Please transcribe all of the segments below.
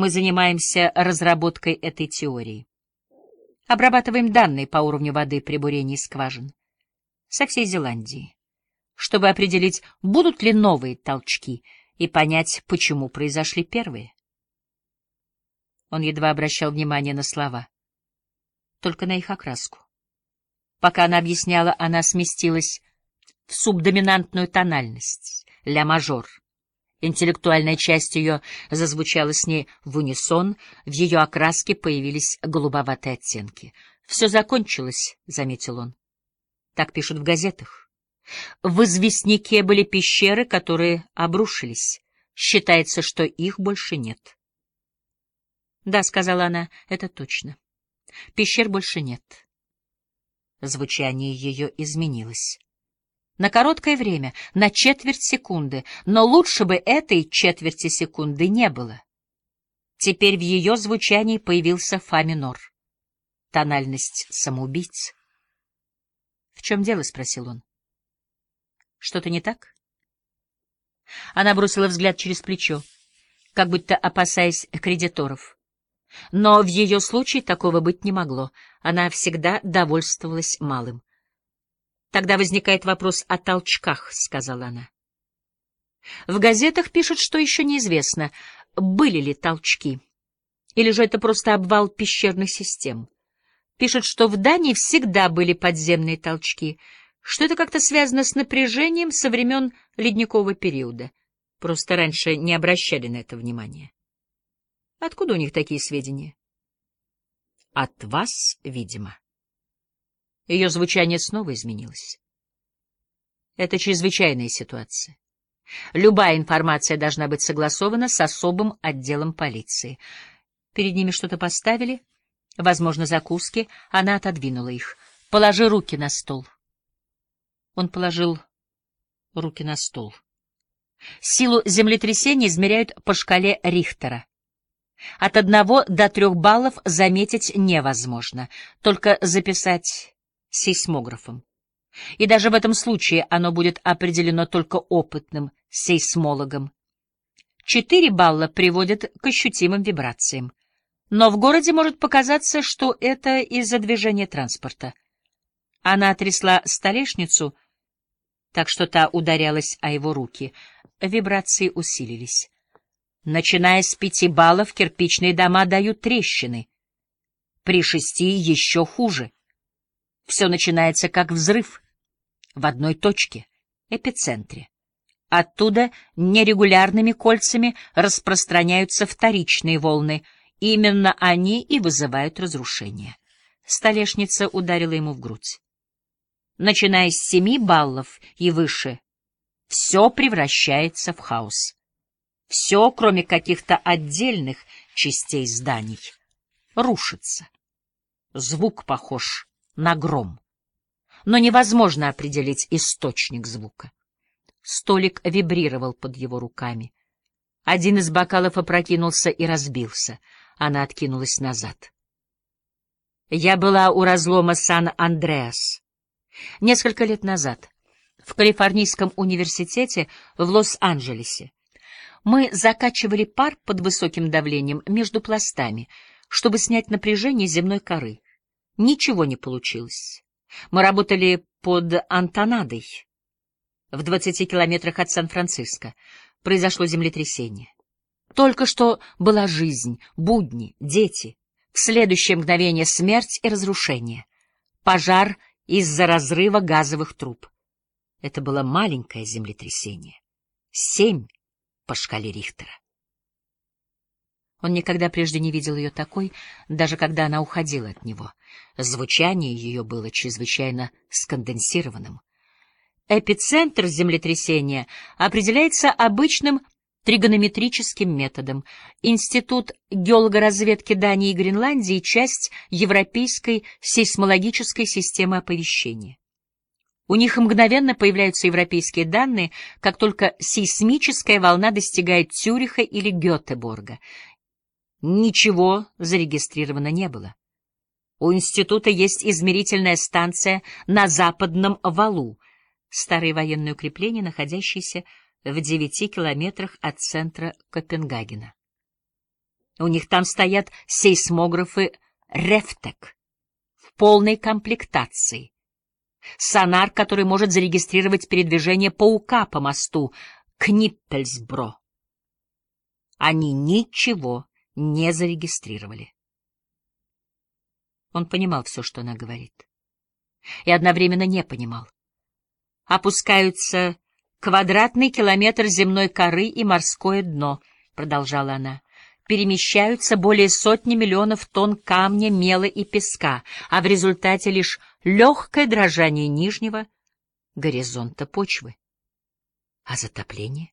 Мы занимаемся разработкой этой теории. Обрабатываем данные по уровню воды при бурении скважин со всей Зеландии, чтобы определить, будут ли новые толчки, и понять, почему произошли первые. Он едва обращал внимание на слова, только на их окраску. Пока она объясняла, она сместилась в субдоминантную тональность, ля-мажор. Интеллектуальная часть ее зазвучала с ней в унисон, в ее окраске появились голубоватые оттенки. «Все закончилось», — заметил он. Так пишут в газетах. В известняке были пещеры, которые обрушились. Считается, что их больше нет. «Да», — сказала она, — «это точно. Пещер больше нет». Звучание ее изменилось. На короткое время, на четверть секунды, но лучше бы этой четверти секунды не было. Теперь в ее звучании появился фа минор. Тональность самоубийц. — В чем дело? — спросил он. — Что-то не так? Она бросила взгляд через плечо, как будто опасаясь кредиторов. Но в ее случае такого быть не могло. Она всегда довольствовалась малым. Тогда возникает вопрос о толчках, — сказала она. В газетах пишут, что еще неизвестно, были ли толчки, или же это просто обвал пещерных систем. Пишут, что в Дании всегда были подземные толчки, что это как-то связано с напряжением со времен ледникового периода. Просто раньше не обращали на это внимания. Откуда у них такие сведения? От вас, видимо. Ее звучание снова изменилось. Это чрезвычайная ситуация. Любая информация должна быть согласована с особым отделом полиции. Перед ними что-то поставили, возможно, закуски, она отодвинула их. «Положи руки на стол». Он положил руки на стол. Силу землетрясения измеряют по шкале Рихтера. От одного до трех баллов заметить невозможно, только записать сейсмографом. И даже в этом случае оно будет определено только опытным сейсмологом. Четыре балла приводят к ощутимым вибрациям. Но в городе может показаться, что это из-за движения транспорта. Она трясла столешницу, так что та ударялась о его руки. Вибрации усилились. Начиная с пяти баллов, кирпичные дома дают трещины. При шести еще хуже. Все начинается как взрыв в одной точке, эпицентре. Оттуда нерегулярными кольцами распространяются вторичные волны. Именно они и вызывают разрушение. Столешница ударила ему в грудь. Начиная с семи баллов и выше, все превращается в хаос. Все, кроме каких-то отдельных частей зданий, рушится. Звук похож на гром. Но невозможно определить источник звука. Столик вибрировал под его руками. Один из бокалов опрокинулся и разбился. Она откинулась назад. Я была у разлома Сан-Андреас. Несколько лет назад, в Калифорнийском университете в Лос-Анджелесе. Мы закачивали пар под высоким давлением между пластами, чтобы снять напряжение земной коры. Ничего не получилось. Мы работали под Антонадой. В двадцати километрах от Сан-Франциско произошло землетрясение. Только что была жизнь, будни, дети. В следующее мгновение смерть и разрушение. Пожар из-за разрыва газовых труб. Это было маленькое землетрясение. Семь по шкале Рихтера. Он никогда прежде не видел ее такой, даже когда она уходила от него. Звучание ее было чрезвычайно сконденсированным. Эпицентр землетрясения определяется обычным тригонометрическим методом. Институт геологоразведки Дании и Гренландии — часть европейской сейсмологической системы оповещения. У них мгновенно появляются европейские данные, как только сейсмическая волна достигает Цюриха или Гетеборга. Ничего зарегистрировано не было. У института есть измерительная станция на западном валу, старые военные укрепления, находящиеся в девяти километрах от центра Копенгагена. У них там стоят сейсмографы «Рефтек» в полной комплектации. Сонар, который может зарегистрировать передвижение паука по мосту Книппельсбро. Они ничего не зарегистрировали. Он понимал все, что она говорит, и одновременно не понимал. Опускаются квадратный километр земной коры и морское дно, продолжала она. Перемещаются более сотни миллионов тонн камня, мела и песка, а в результате лишь легкое дрожание нижнего горизонта почвы. А затопление?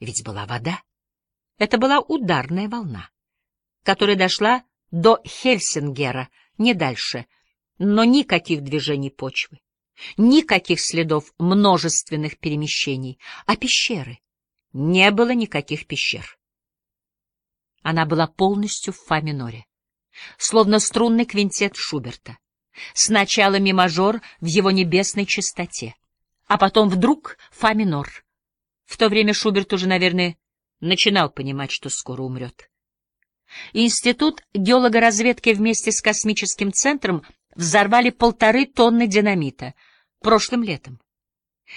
Ведь была вода. Это была ударная волна, которая дошла до Хельсингера, не дальше, но никаких движений почвы, никаких следов множественных перемещений, а пещеры. Не было никаких пещер. Она была полностью в фа миноре, словно струнный квинтет Шуберта. Сначала ми-мажор в его небесной чистоте, а потом вдруг фа минор. В то время Шуберт уже, наверное, начинал понимать, что скоро умрет. Институт геологоразведки вместе с космическим центром взорвали полторы тонны динамита прошлым летом,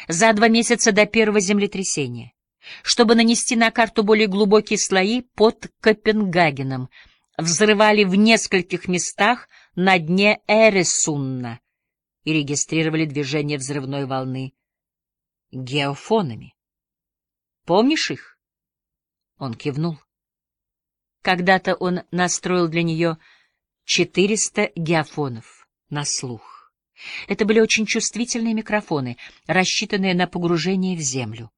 за два месяца до первого землетрясения, чтобы нанести на карту более глубокие слои под Копенгагеном, взрывали в нескольких местах на дне Эресунна и регистрировали движение взрывной волны геофонами. Помнишь их? Он кивнул. Когда-то он настроил для нее 400 геофонов на слух. Это были очень чувствительные микрофоны, рассчитанные на погружение в землю.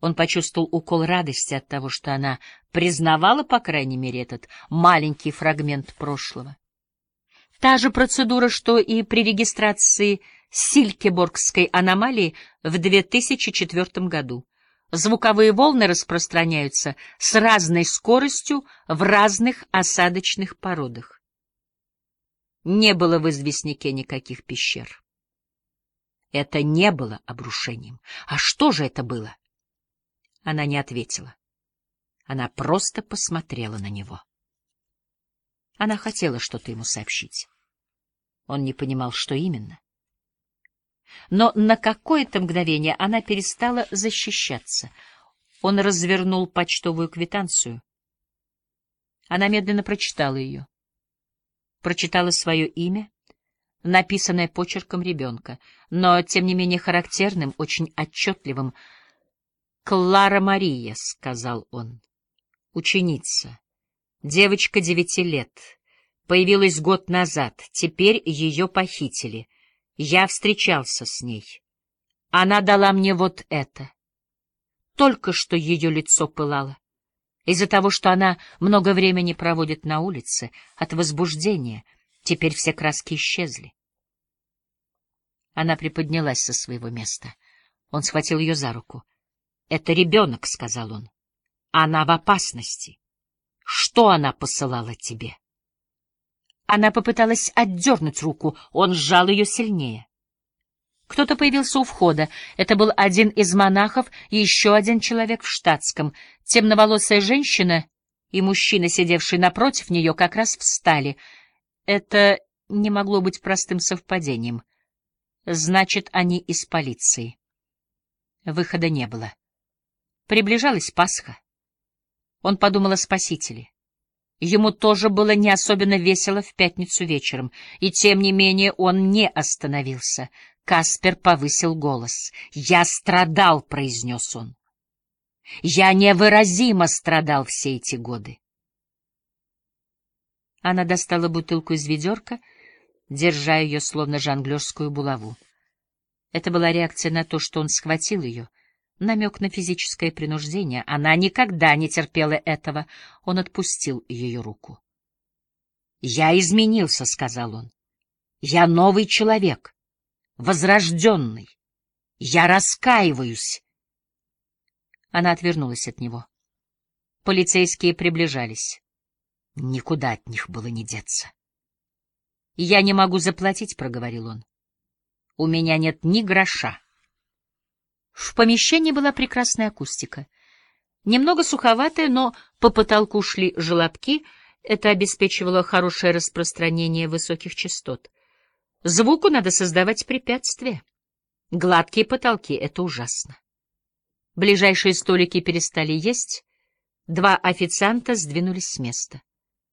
Он почувствовал укол радости от того, что она признавала, по крайней мере, этот маленький фрагмент прошлого. Та же процедура, что и при регистрации Силькеборгской аномалии в 2004 году. Звуковые волны распространяются с разной скоростью в разных осадочных породах. Не было в известняке никаких пещер. Это не было обрушением. А что же это было? Она не ответила. Она просто посмотрела на него. Она хотела что-то ему сообщить. Он не понимал, что именно но на какое-то мгновение она перестала защищаться. Он развернул почтовую квитанцию. Она медленно прочитала ее. Прочитала свое имя, написанное почерком ребенка, но, тем не менее, характерным, очень отчетливым. «Клара Мария», — сказал он, — «ученица, девочка девяти лет». Появилась год назад, теперь ее похитили. Я встречался с ней. Она дала мне вот это. Только что ее лицо пылало. Из-за того, что она много времени проводит на улице, от возбуждения, теперь все краски исчезли. Она приподнялась со своего места. Он схватил ее за руку. — Это ребенок, — сказал он. — Она в опасности. Что она посылала тебе? — она попыталась отдернуть руку, он сжал ее сильнее. Кто-то появился у входа. Это был один из монахов и еще один человек в штатском. Темноволосая женщина и мужчина, сидевший напротив нее, как раз встали. Это не могло быть простым совпадением. Значит, они из полиции. Выхода не было. Приближалась Пасха. Он подумал о Спасителе. Ему тоже было не особенно весело в пятницу вечером, и тем не менее он не остановился. Каспер повысил голос. «Я страдал», — произнес он. «Я невыразимо страдал все эти годы». Она достала бутылку из ведерка, держа ее словно жонглерскую булаву. Это была реакция на то, что он схватил ее — намек на физическое принуждение. Она никогда не терпела этого. Он отпустил ее руку. «Я изменился», — сказал он. «Я новый человек, возрожденный. Я раскаиваюсь». Она отвернулась от него. Полицейские приближались. Никуда от них было не деться. «Я не могу заплатить», — проговорил он. «У меня нет ни гроша». В помещении была прекрасная акустика. Немного суховатое, но по потолку шли желобки, это обеспечивало хорошее распространение высоких частот. Звуку надо создавать препятствия. Гладкие потолки — это ужасно. Ближайшие столики перестали есть, два официанта сдвинулись с места.